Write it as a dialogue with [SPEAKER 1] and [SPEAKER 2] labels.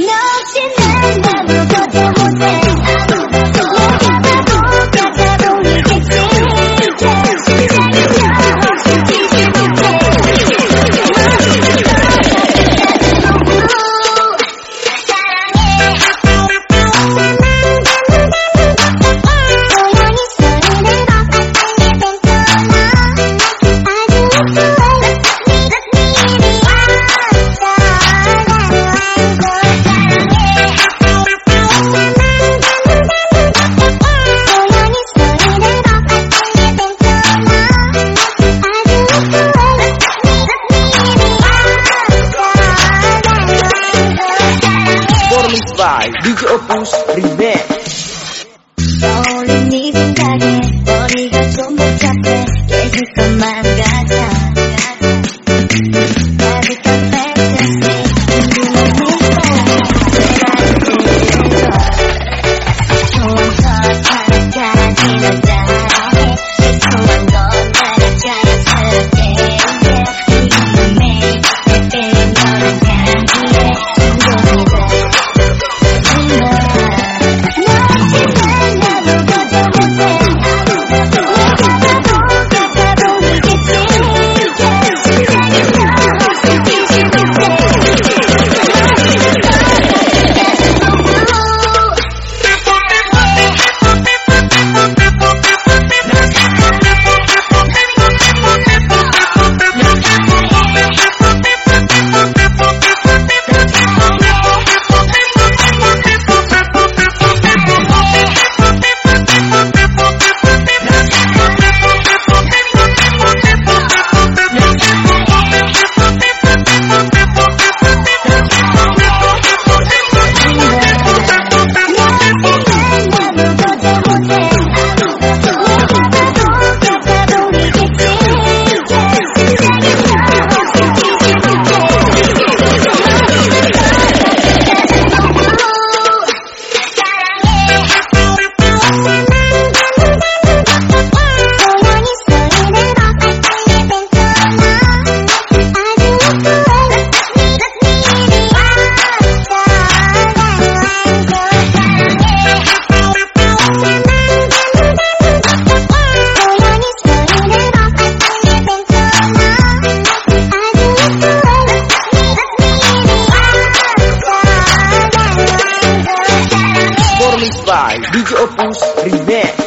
[SPEAKER 1] No, she never, never,
[SPEAKER 2] DJ Opus Remix Yeah.